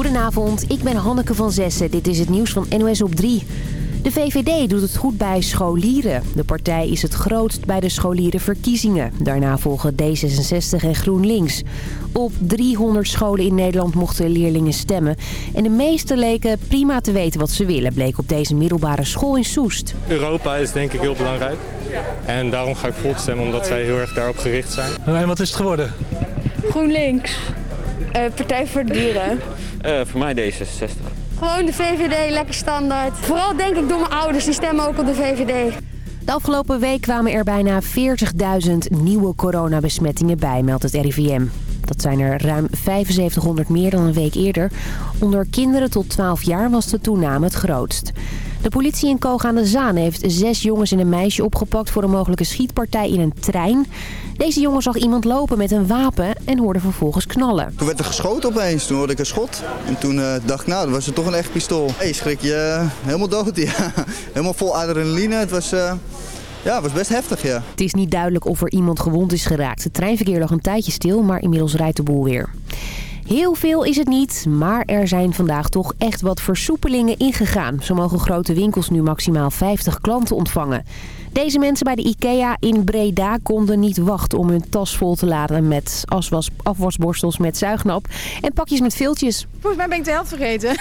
Goedenavond, ik ben Hanneke van Zessen. Dit is het nieuws van NOS op 3. De VVD doet het goed bij scholieren. De partij is het grootst bij de scholierenverkiezingen. Daarna volgen D66 en GroenLinks. Op 300 scholen in Nederland mochten leerlingen stemmen. En de meesten leken prima te weten wat ze willen, bleek op deze middelbare school in Soest. Europa is denk ik heel belangrijk. En daarom ga ik Volt stemmen, omdat zij heel erg daarop gericht zijn. En wat is het geworden? GroenLinks. Uh, Partij voor de Dieren. Uh, voor mij D66. Gewoon de VVD, lekker standaard. Vooral denk ik door mijn ouders, die stemmen ook op de VVD. De afgelopen week kwamen er bijna 40.000 nieuwe coronabesmettingen bij, meldt het RIVM. Dat zijn er ruim 7500 meer dan een week eerder. Onder kinderen tot 12 jaar was de toename het grootst. De politie in Koog aan de Zaan heeft zes jongens en een meisje opgepakt voor een mogelijke schietpartij in een trein. Deze jongen zag iemand lopen met een wapen en hoorde vervolgens knallen. Toen werd er geschoten opeens, toen hoorde ik een schot. En toen uh, dacht ik, nou, dat was het toch een echt pistool. Hey, schrik je uh, helemaal dood, ja. helemaal vol adrenaline. Het was... Uh... Ja, het was best heftig, ja. Het is niet duidelijk of er iemand gewond is geraakt. Het treinverkeer lag een tijdje stil, maar inmiddels rijdt de boel weer. Heel veel is het niet, maar er zijn vandaag toch echt wat versoepelingen ingegaan. Zo mogen grote winkels nu maximaal 50 klanten ontvangen. Deze mensen bij de IKEA in Breda konden niet wachten om hun tas vol te laden met aswas, afwasborstels met zuignap en pakjes met viltjes. Volgens mij ben ik de helft vergeten.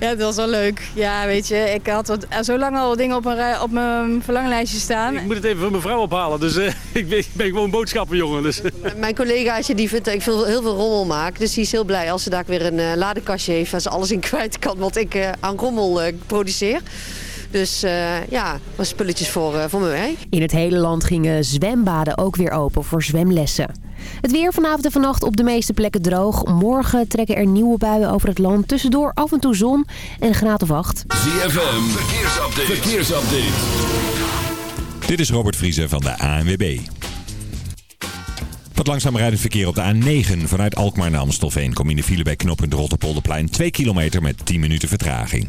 ja, dat was wel leuk. Ja, weet je, ik had wat, zo lang al dingen op mijn, op mijn verlanglijstje staan. Ik moet het even van mijn vrouw ophalen, dus uh, ik, ben, ik ben gewoon boodschappenjongen. Dus. Mijn collegaatje die vindt dat ik veel, heel veel rommel maak, dus die is heel blij als ze daar weer een uh, ladekastje heeft waar ze alles in kwijt kan wat ik uh, aan rommel produceer. Dus uh, ja, was spulletjes voor, uh, voor mijn werk. In het hele land gingen zwembaden ook weer open voor zwemlessen. Het weer vanavond en vannacht op de meeste plekken droog. Morgen trekken er nieuwe buien over het land. Tussendoor af en toe zon en een graad of acht. ZFM, verkeersupdate. verkeersupdate. Dit is Robert Vriezen van de ANWB. Wat langzaam rijdend verkeer op de A9 vanuit Alkmaar naar Amstelveen. Kom in de file bij knooppunt Rotterpolderplein 2 kilometer met 10 minuten vertraging.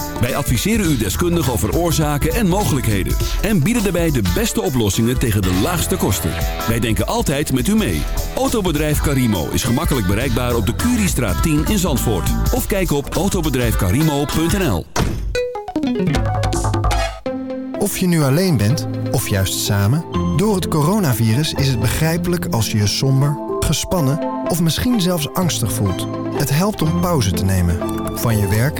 Wij adviseren u deskundig over oorzaken en mogelijkheden. En bieden daarbij de beste oplossingen tegen de laagste kosten. Wij denken altijd met u mee. Autobedrijf Carimo is gemakkelijk bereikbaar op de Curiestraat 10 in Zandvoort. Of kijk op autobedrijfcarimo.nl Of je nu alleen bent, of juist samen... door het coronavirus is het begrijpelijk als je je somber, gespannen... of misschien zelfs angstig voelt. Het helpt om pauze te nemen. Van je werk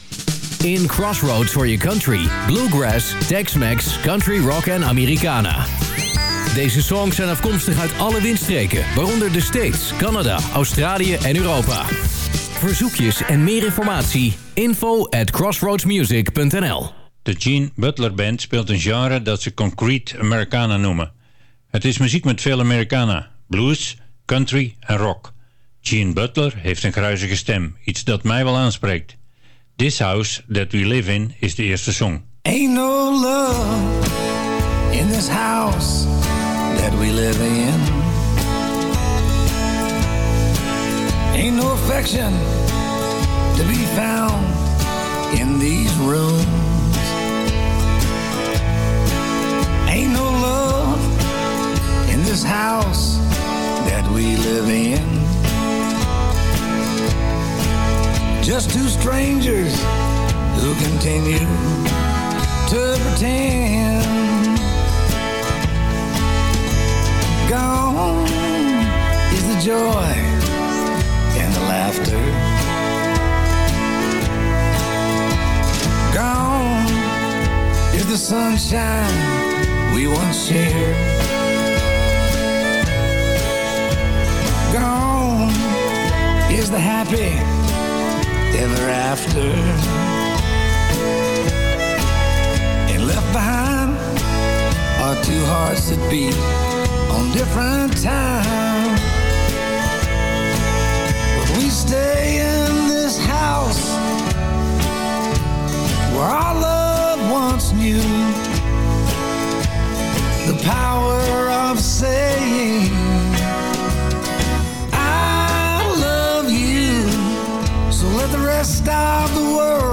In Crossroads for your country. Bluegrass, Tex-Mex, Country Rock en Americana. Deze songs zijn afkomstig uit alle windstreken, waaronder de States, Canada, Australië en Europa. Verzoekjes en meer informatie, info at crossroadsmusic.nl De Gene Butler Band speelt een genre dat ze Concrete Americana noemen. Het is muziek met veel Americana, blues, country en rock. Gene Butler heeft een gruizige stem, iets dat mij wel aanspreekt. This House That We Live In is de eerste song. Ain't no love in this house that we live in. Ain't no affection to be found in these rooms. Ain't no love in this house that we live in. Just two strangers who continue to pretend. Gone is the joy and the laughter. Gone is the sunshine we once shared. Gone is the happy ever after. And left behind are two hearts that beat on different time but we stay in this house where our love once knew the power of saying rest of the world.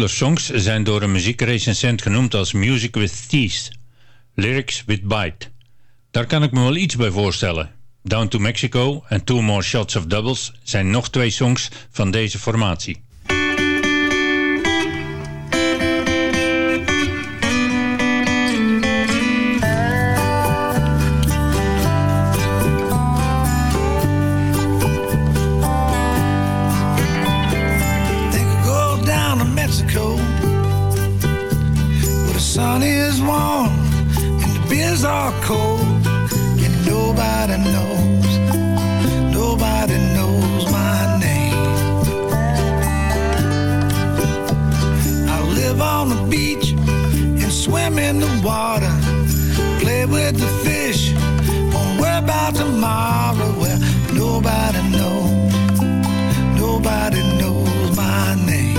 De songs zijn door een muziekrecensent genoemd als Music with Teeth, Lyrics with Bite. Daar kan ik me wel iets bij voorstellen. Down to Mexico en Two More Shots of Doubles zijn nog twee songs van deze formatie. in the water, play with the fish. Don't worry about tomorrow, well, nobody knows, nobody knows my name.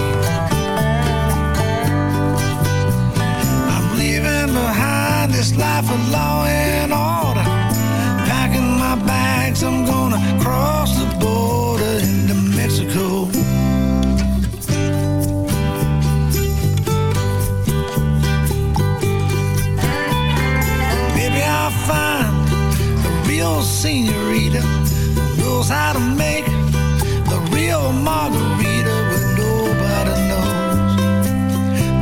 I'm leaving behind this life of alone. senorita knows how to make a real margarita when nobody knows,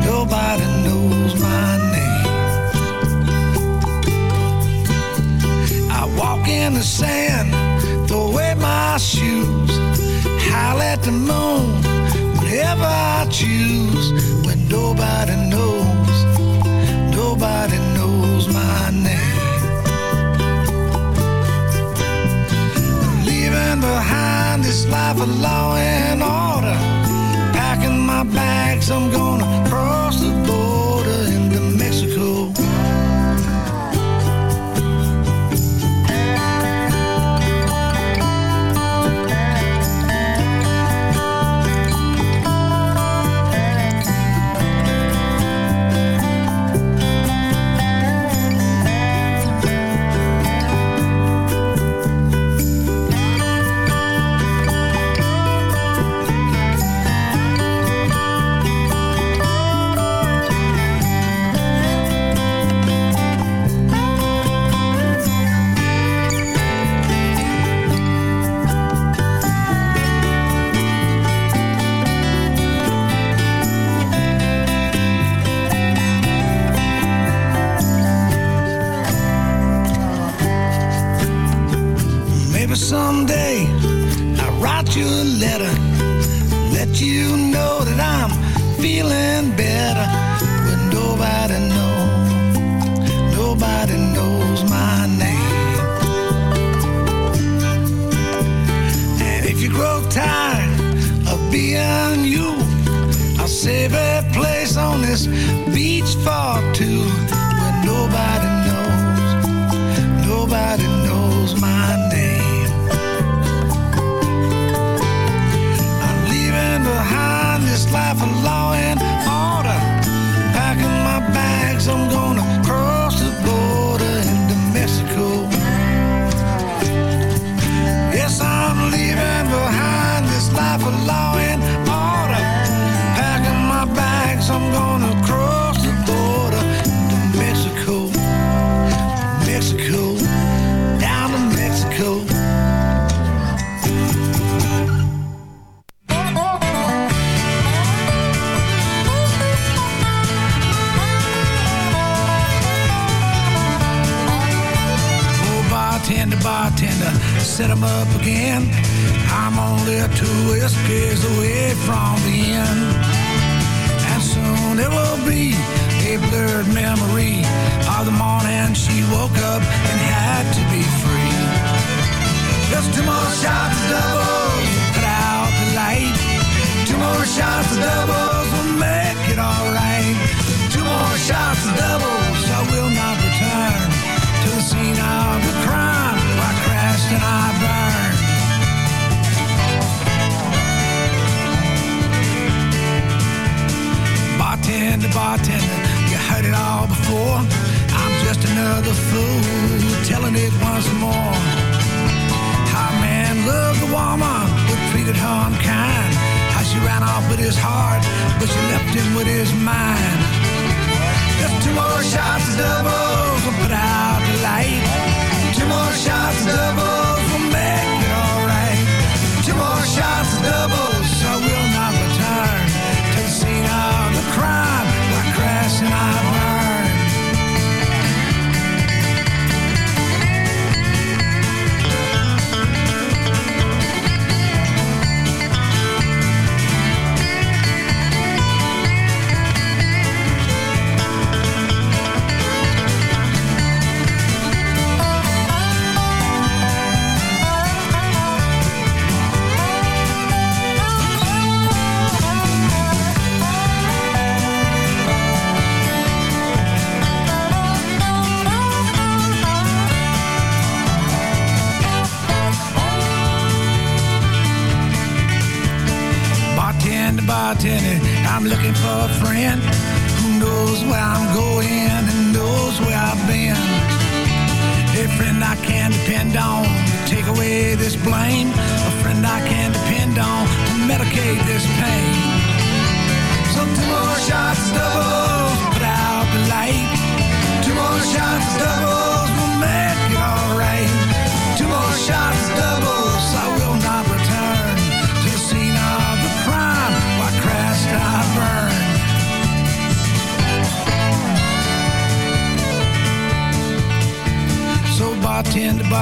nobody knows my name. I walk in the sand, throw away my shoes, howl at the moon whenever I choose when nobody knows. this life of law and order. Packing my bags, I'm gonna cross the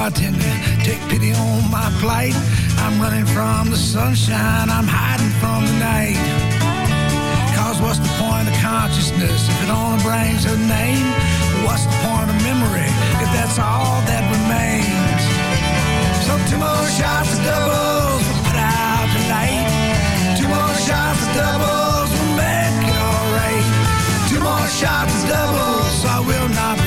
bartender, take pity on my plight. I'm running from the sunshine, I'm hiding from the night. Cause what's the point of consciousness if it only brings her name? What's the point of memory if that's all that remains? So two more shots of doubles will put out the. Two more shots of doubles will make it alright. Two more shots of doubles, so I will not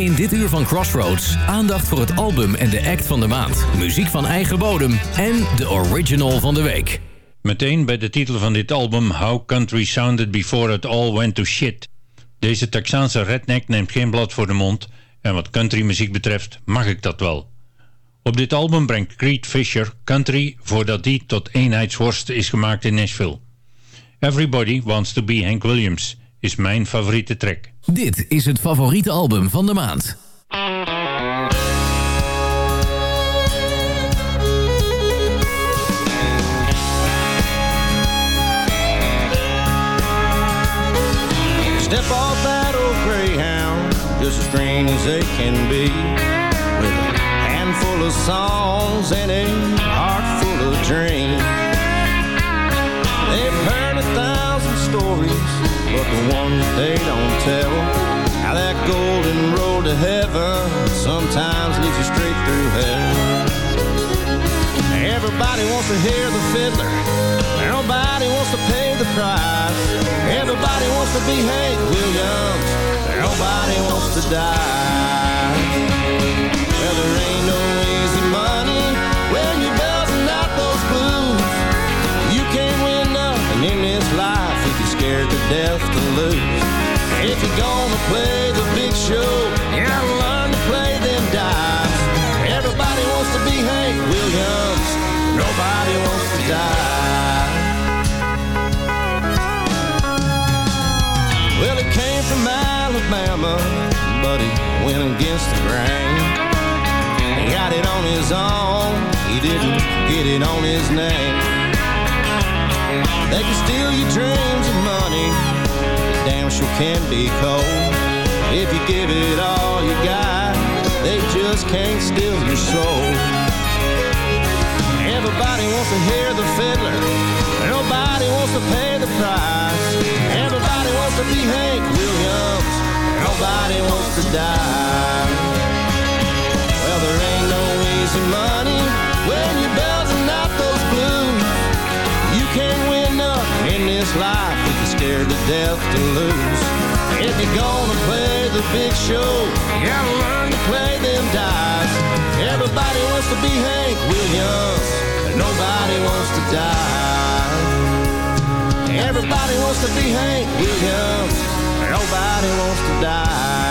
In dit uur van Crossroads aandacht voor het album en de act van de maand. Muziek van eigen bodem en de original van de week. Meteen bij de titel van dit album How Country Sounded Before It All Went to Shit. Deze Texaanse redneck neemt geen blad voor de mond en wat countrymuziek betreft mag ik dat wel. Op dit album brengt Creed Fisher country voordat die tot eenheidsworst is gemaakt in Nashville. Everybody Wants to Be Hank Williams is mijn favoriete track. Dit is het favoriete album van de maand. Step off that old greyhound, just as green as they can be. With a handful of songs and a heart full of dreams. They've heard a thousand stories, but the one that they don't tell. How that golden road to heaven sometimes leads you straight through hell. Everybody wants to hear the fiddler. Nobody wants to pay the price. Everybody wants to be Hank Williams. Nobody wants to die. Well, there ain't no easy money when you're belting out those blues. You can't win nothing in this life if you're scared to death to lose. If you're gonna play the big show, you gotta die. Well, he came from Alabama, but he went against the grain. He got it on his own, he didn't get it on his name. They can steal your dreams and money, they damn sure can be cold. If you give it all you got, they just can't steal your soul. Everybody wants to hear the fiddler. Nobody wants to pay the price. Everybody wants to be Hank Williams. Nobody wants to die. Well, there ain't no easy money when you're belting out those blues. You can't win nothing in this life if you're scared to death to lose. If you're gonna play the big show, you gotta learn to play them dice. Everybody wants to be Hank Williams, die. Everybody wants to be Hank Williams, nobody wants to die.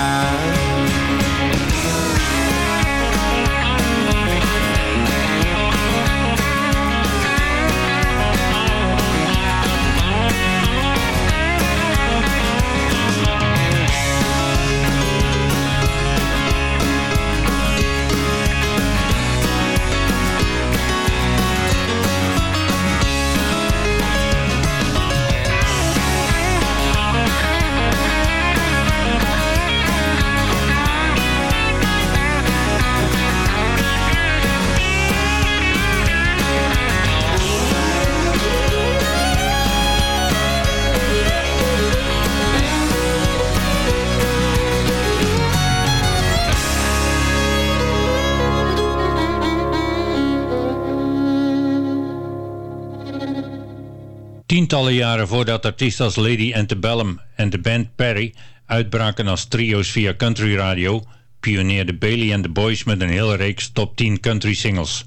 Tientallen jaren voordat artiesten als Lady Antebellum en de band Perry uitbraken als trio's via country radio, pioneerde Bailey and the Boys met een hele reeks top 10 country singles.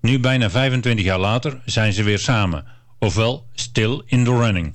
Nu bijna 25 jaar later zijn ze weer samen, ofwel still in the running.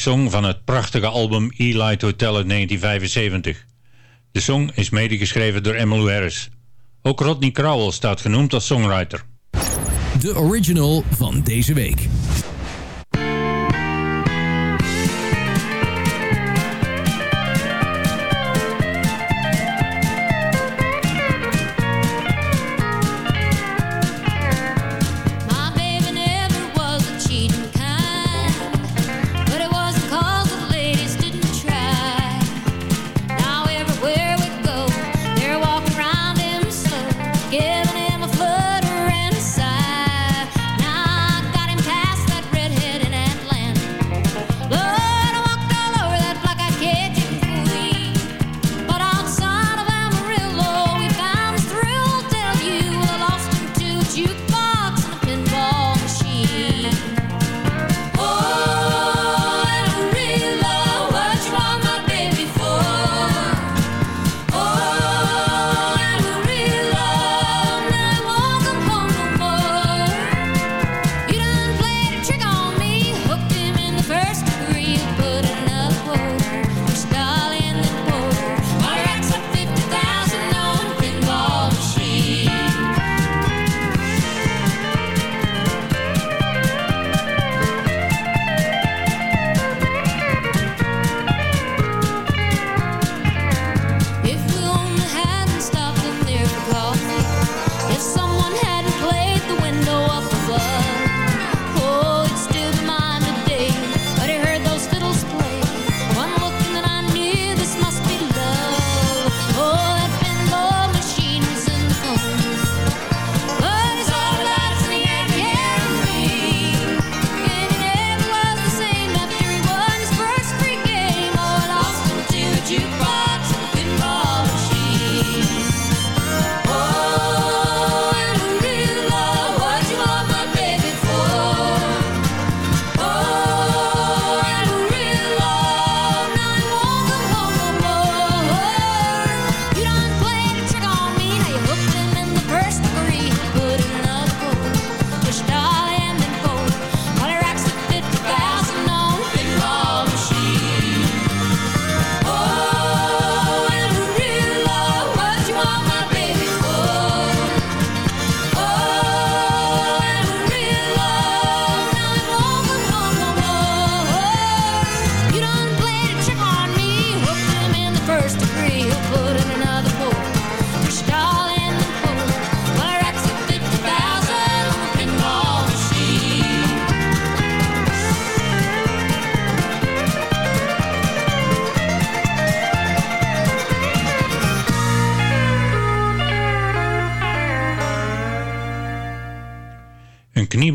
Song van het prachtige album E-Light Hotel uit 1975. De song is medegeschreven door Emmylou Harris. Ook Rodney Crowell staat genoemd als songwriter. De original van deze week.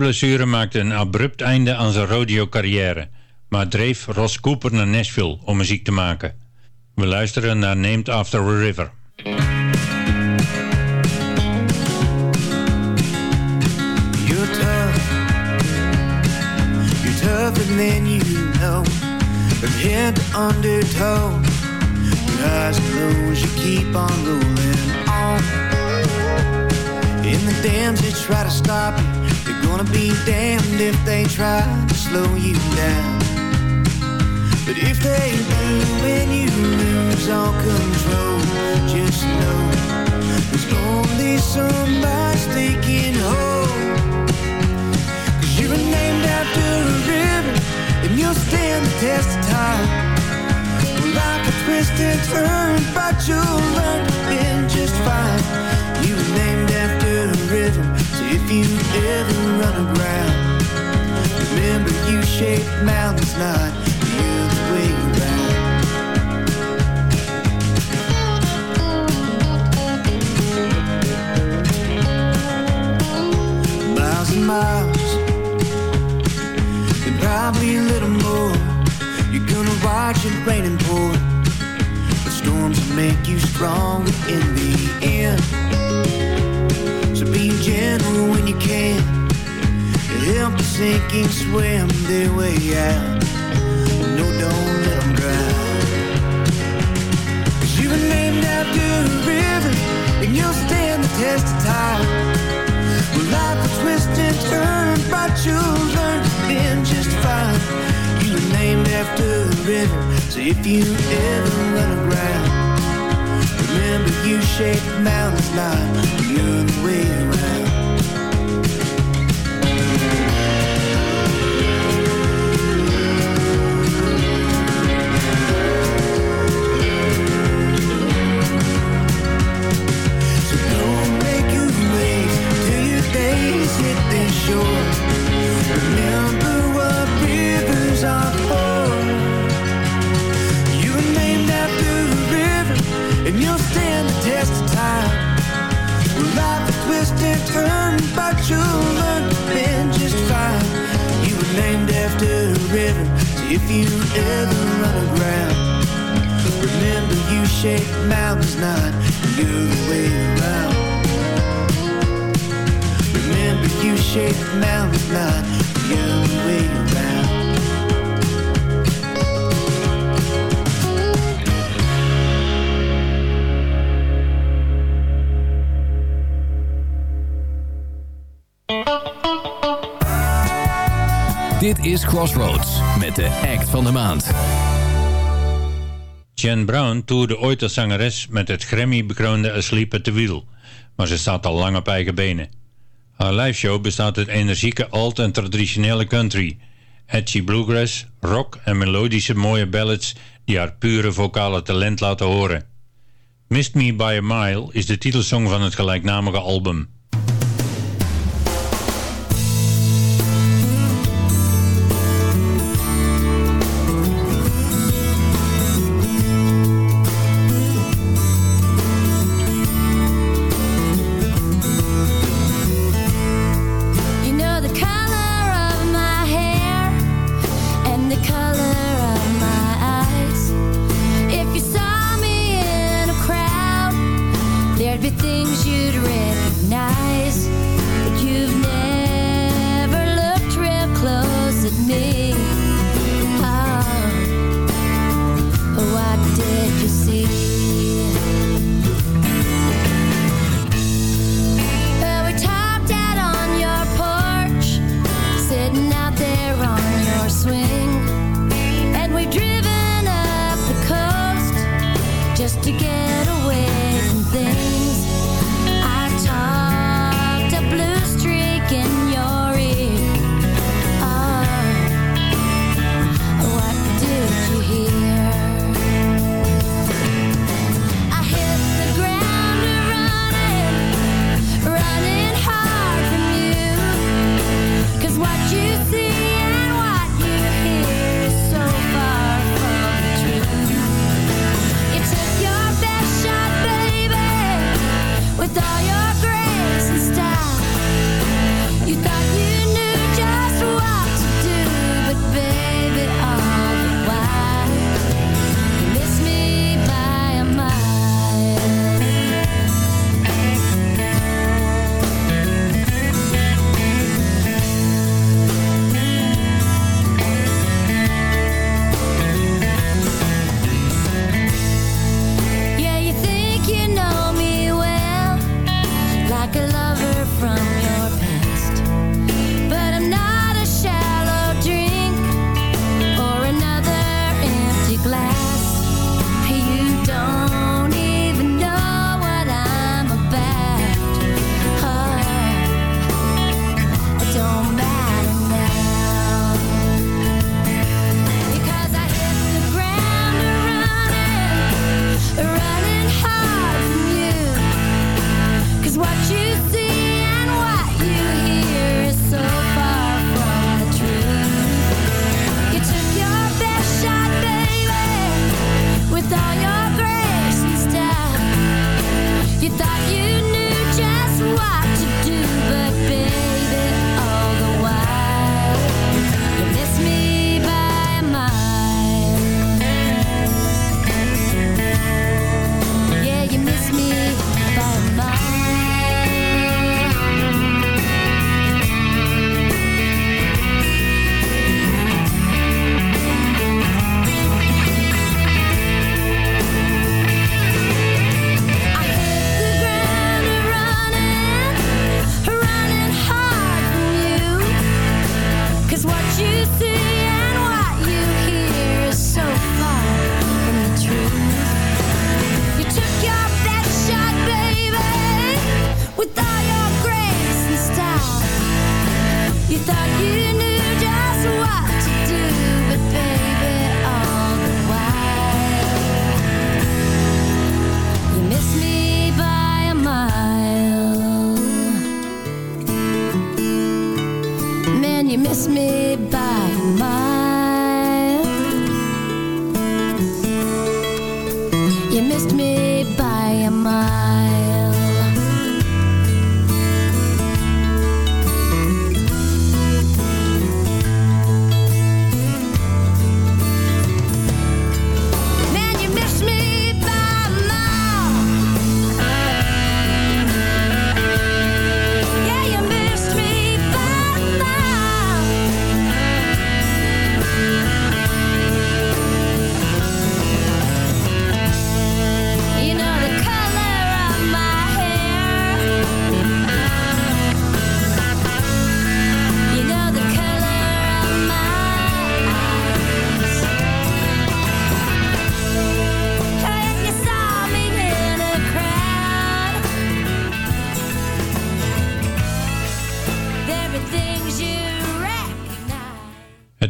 Knieblessure maakte een abrupt einde aan zijn rodeo-carrière, maar dreef Ross Cooper naar Nashville om muziek te maken. We luisteren naar Named After a River. You're tough. You're tougher than you know. From head to undertow. Your eyes closed, you keep on rolling on. And the dams that try to stop you, they're gonna be damned if they try to slow you down. But if they do, when you lose all control, just know there's only so much they. Cause you were named after a river, and you'll stand the test of time. Life will twist and turn, but you'll learn just fine. Shaped mountains, not the other miles and miles And probably a little more. You're gonna watch it rain and pour. But storms will make you stronger in the end So be gentle when you can. Help the sinking swim their way out No, don't let them drown Cause you were named after a river And you'll stand the test of time well, life will twist and turn, but you'll learn to bend just fine. You were named after a river, so if you ever run aground, remember you shaped mountains, not the other way around. Shaped mountains, not the other way around. Mountains, not the other way around. Dit is Crossroads met de act van de maand. Jen Brown toerde ooit als zangeres met het Grammy-bekroonde Asleep at the Wheel, maar ze staat al lang op eigen benen. Haar liveshow bestaat uit energieke alt- en traditionele country, edgy bluegrass, rock en melodische mooie ballads die haar pure vocale talent laten horen. Missed Me By A Mile is de titelsong van het gelijknamige album.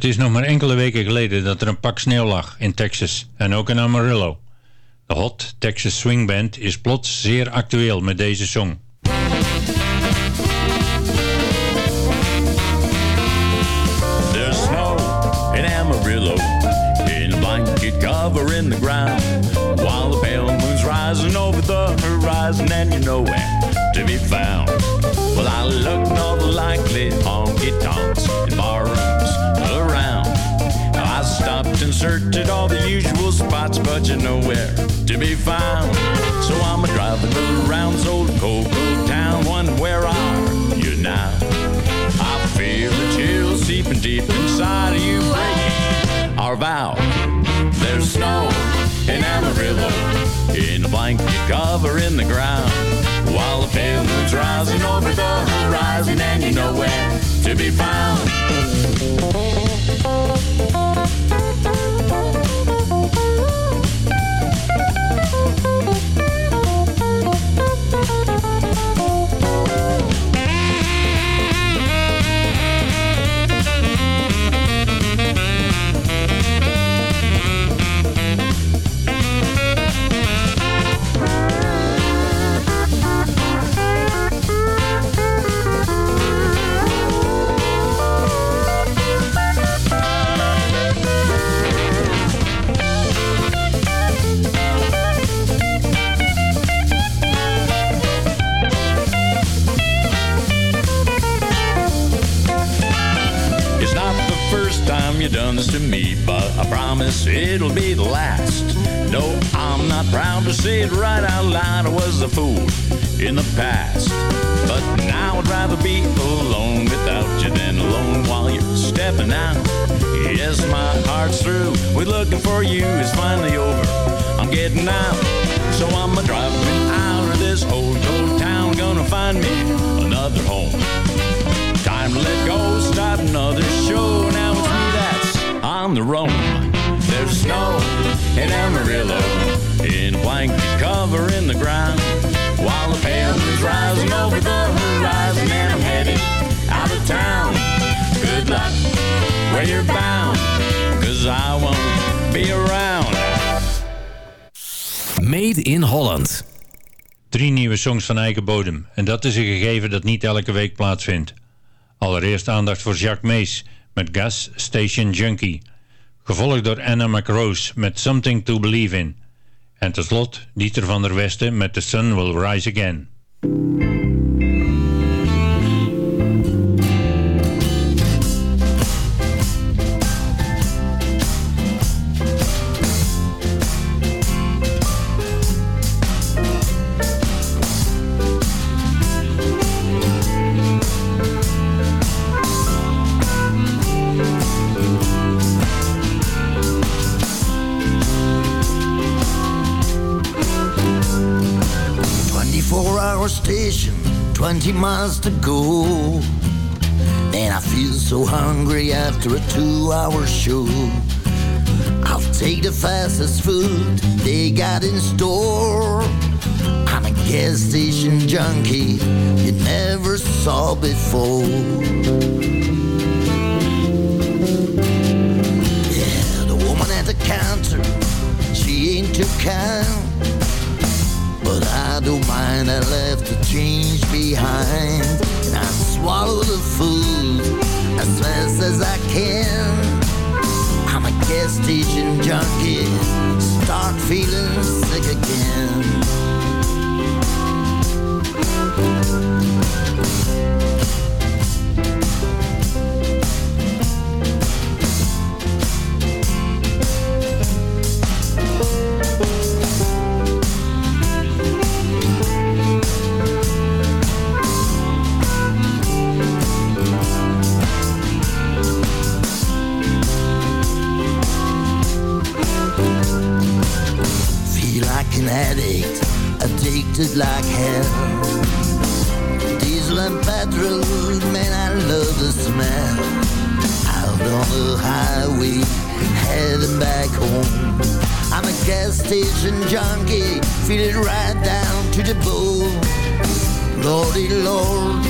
Het is nog maar enkele weken geleden dat er een pak sneeuw lag in Texas en ook in Amarillo. De Hot Texas Swing Band is plots zeer actueel met deze song. There's snow in Amarillo, in a blanket covering the ground, while the pale moon's rising over the horizon, and you know where to be found. Well, I all the likely honky tonks and bar rooms around. Stopped and searched all the usual spots, but you're nowhere to be found. So I'm a driving around old cocoa town, wondering where are you now? I feel the chill seeping deep inside of you, breaking our vow. There's snow in Amarillo, in a blanket covering the ground, while the pale moon's rising over the horizon, and you're nowhere to be found. Done to me, but I promise it'll be the last. No, I'm not proud to say it right out loud. I was a fool in the past. But now I'd rather be alone without you than alone while you're stepping out. Yes, my heart's through with looking for you. It's finally over. I'm getting out. So I'm a driving out of this old old town. Gonna find me another home. Time to let go, start another show. Now on the roam. There's snow in Amarillo, in blanket covering the ground. While the pale moon's rising over the horizon, and I'm headed out of town. Good luck where you're bound, cause I won't be around. Made in Holland. Drie nieuwe songs van eigen bodem. En dat is een gegeven dat niet elke week plaatsvindt. Allereerst aandacht voor Jacques Mees met Gas Station Junkie. Gevolgd door Anna McRose met Something to Believe in. En tot slot Dieter van der Westen met The Sun Will Rise Again. 20 miles to go. And I feel so hungry after a two hour show. I'll take the fastest food they got in store. I'm a gas station junkie you never saw before. Yeah, the woman at the counter, she ain't too kind. But I don't mind, I left change behind. And I swallow the food as fast as I can. I'm a gas station junkie, start feeling sick again. Addicted like hell. Diesel and petrol, man, I love the smell. Out on the highway, heading back home. I'm a gas station junkie, feel it right down to the bone. Lordy Lord,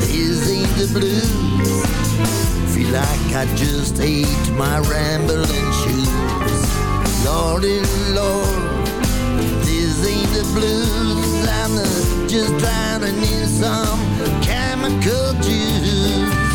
this ain't the blues. Feel like I just ate my rambling shoes. Lordy Lord, the blues. I'm just drowning in some chemical juice.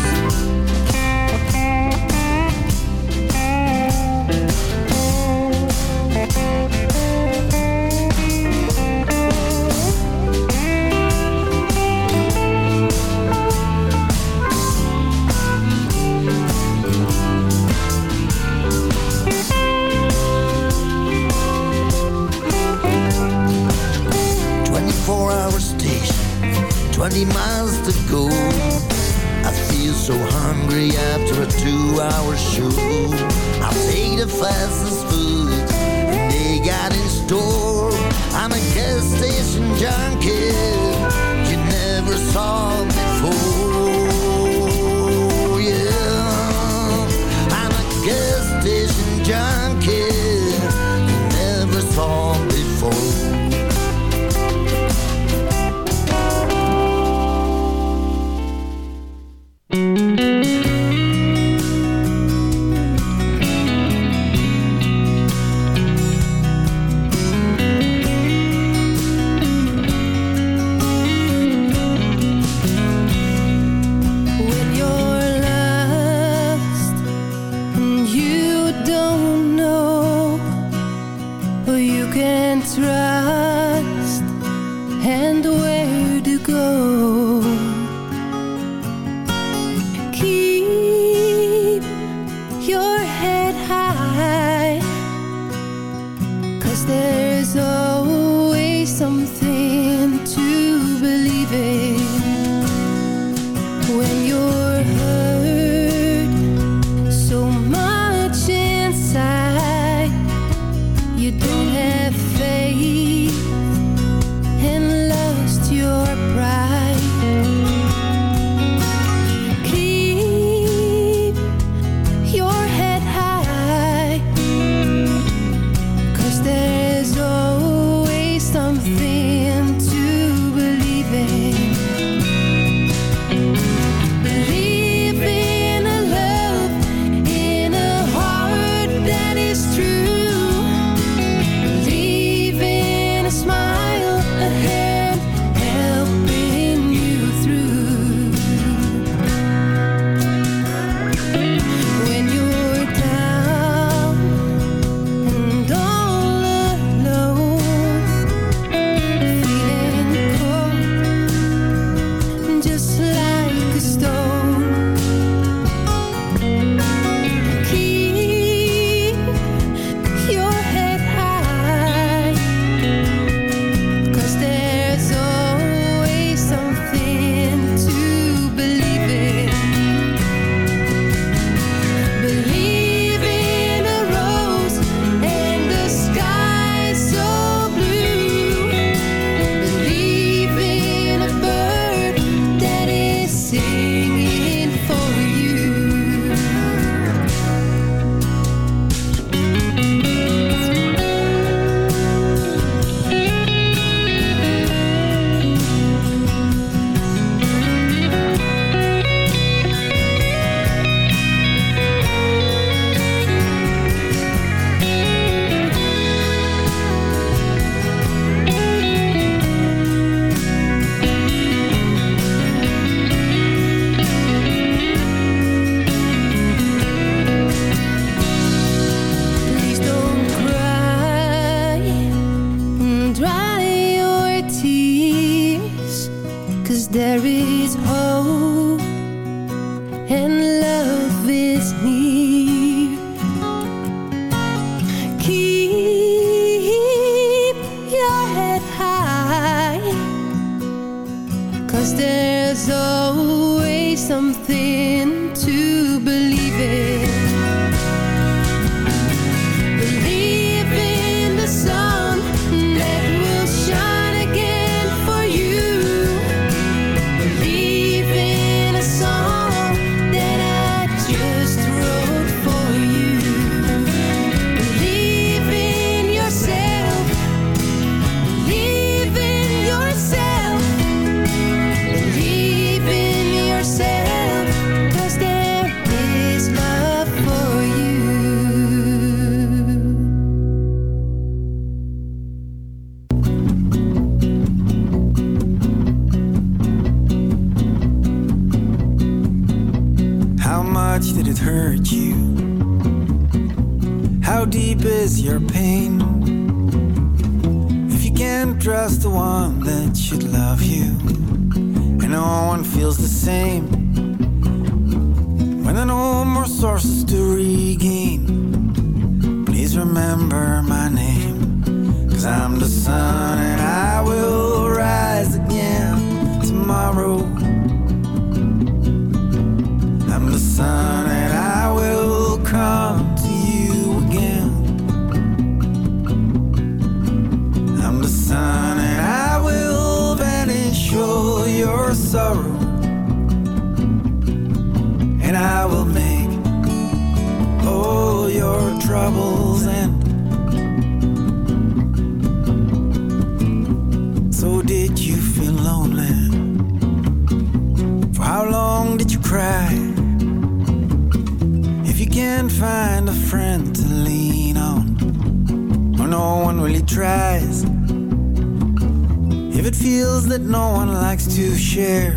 Likes to share,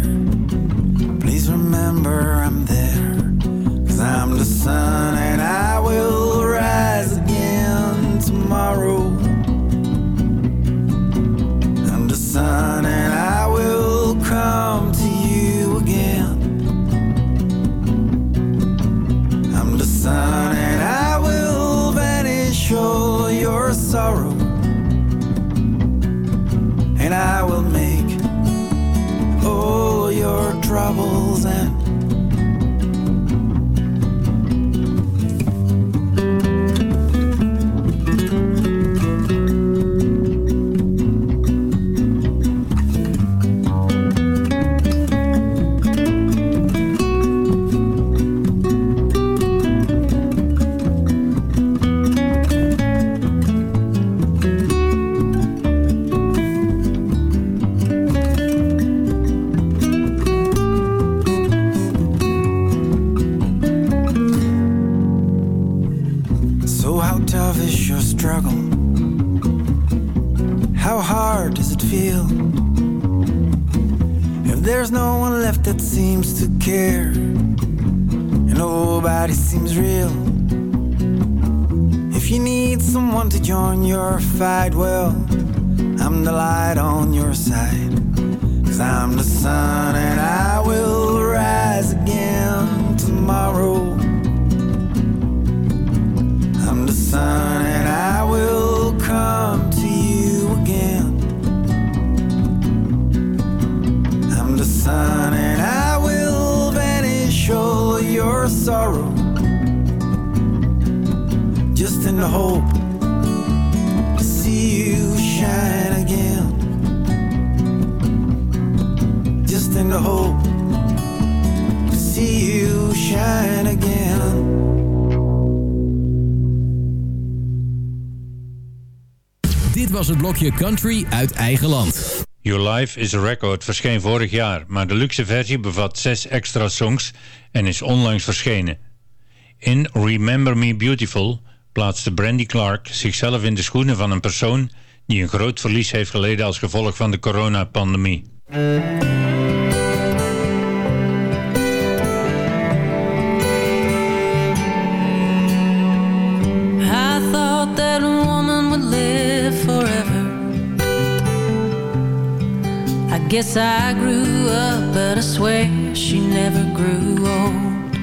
please remember I'm there. Cause I'm the sun and I will that seems to care, and nobody seems real. If you need someone to join your fight, well, I'm the light on your side. Cause I'm the sun and I will rise again tomorrow. I'm the sun and I will all your sorrow. Just in the hope to see you shine again. Just in the hope to see you shine again. Dit was het blokje Country uit eigen land. Your Life is a Record verscheen vorig jaar, maar de luxe versie bevat zes extra songs en is onlangs verschenen. In Remember Me Beautiful plaatste Brandy Clark zichzelf in de schoenen van een persoon die een groot verlies heeft geleden als gevolg van de coronapandemie. Guess I grew up, but I swear she never grew old.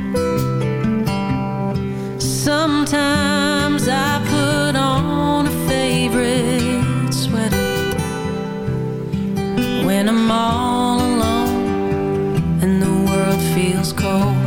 Sometimes I put on a favorite sweater when I'm all alone and the world feels cold.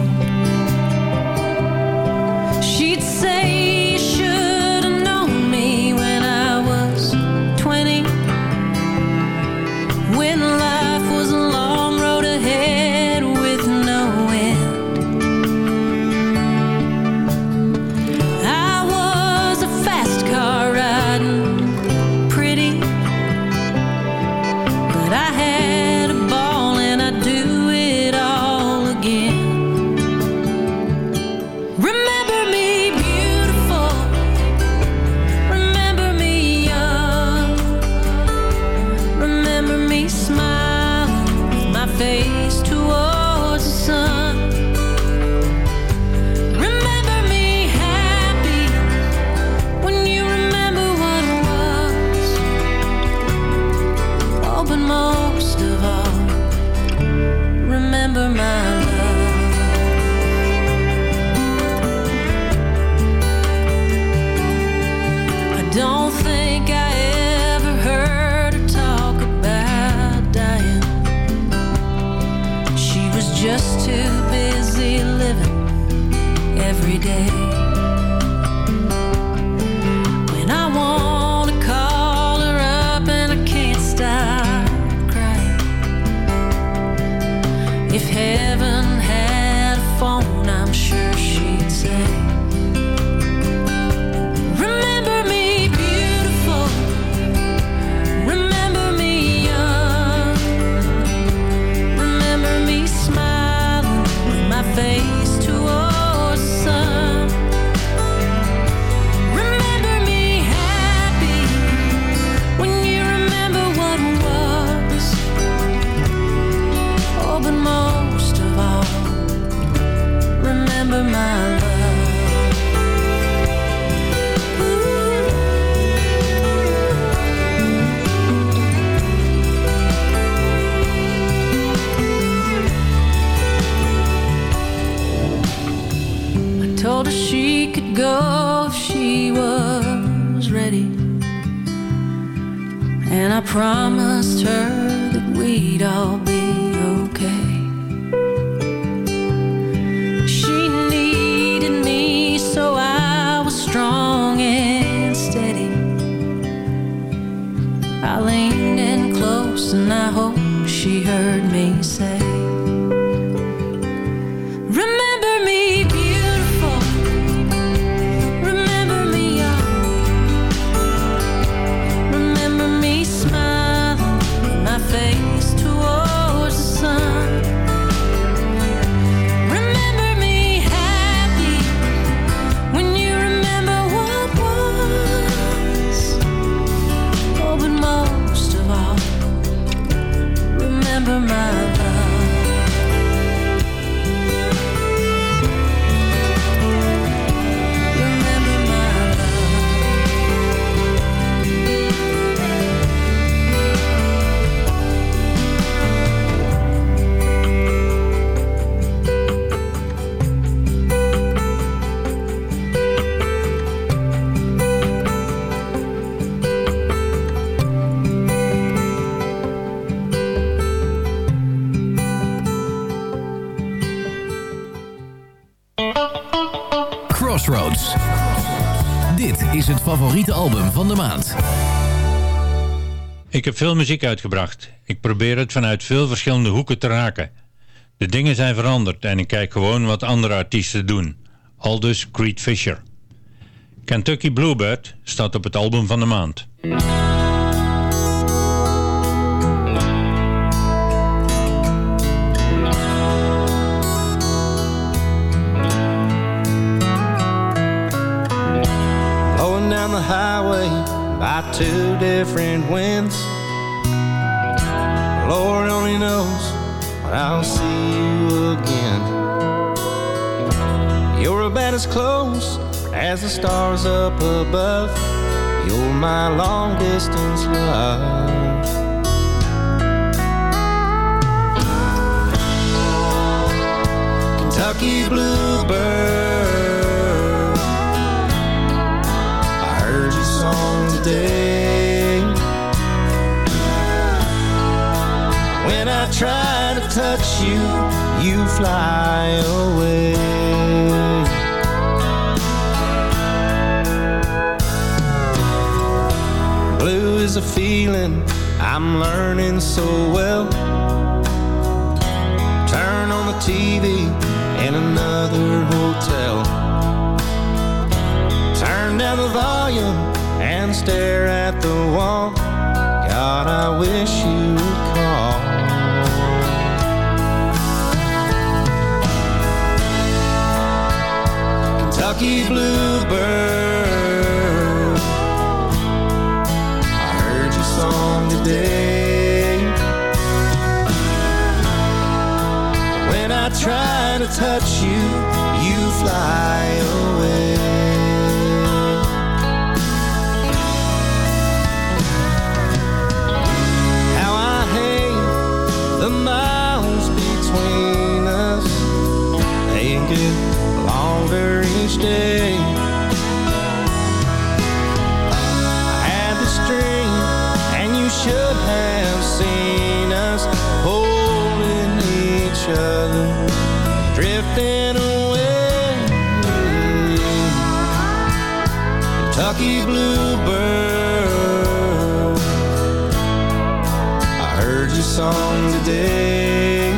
I leaned in close and I hope she heard me say, is het favoriete album van de maand. Ik heb veel muziek uitgebracht. Ik probeer het vanuit veel verschillende hoeken te raken. De dingen zijn veranderd en ik kijk gewoon wat andere artiesten doen. Aldus Creed Fisher. Kentucky Bluebird staat op het album van de maand. By two different winds. Lord only knows when I'll see you again. You're about as close as the stars up above. You're my long distance love. Kentucky bluebird. When I try to touch you, you fly away. Blue is a feeling I'm learning so well. Turn on the TV in another hotel. Turn down the volume stare at the wall. God, I wish you would call. Kentucky bluebird. I heard your song today. When I try to touch you, you Kentucky bluebird. I heard your song today.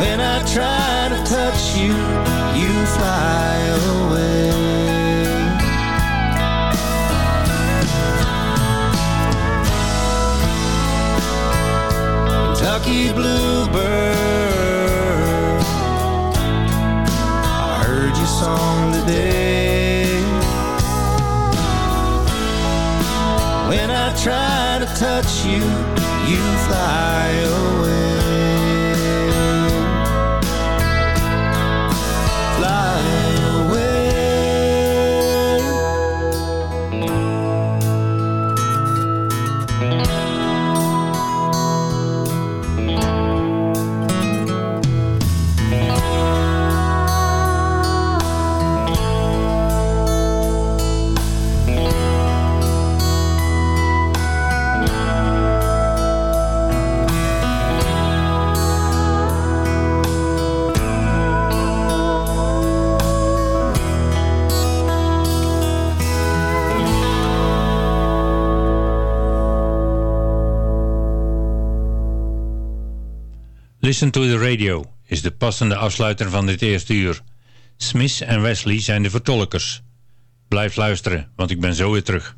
When I try to touch you, you fly away. Kentucky bluebird. You Listen to the Radio is de passende afsluiter van dit eerste uur. Smith en Wesley zijn de vertolkers. Blijf luisteren, want ik ben zo weer terug.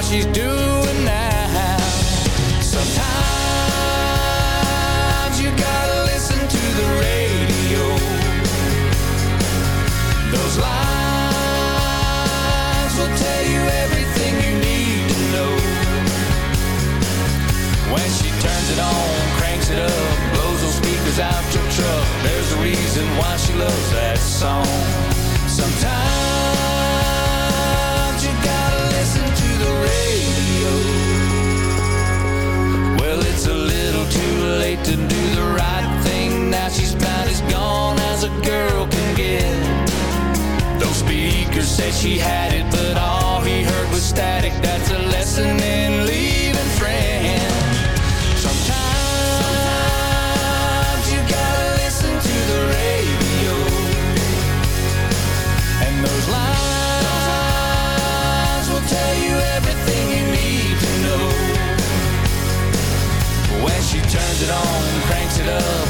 What she's doing now. Sometimes you gotta listen to the radio. Those lines will tell you everything you need to know. When she turns it on, cranks it up, blows those speakers out your truck. There's a reason why she loves that song. Girl can get. Those speakers said she had it, but all he heard was static. That's a lesson in leaving friends. Sometimes you gotta listen to the radio. And those lines will tell you everything you need to know. When she turns it on, cranks it up,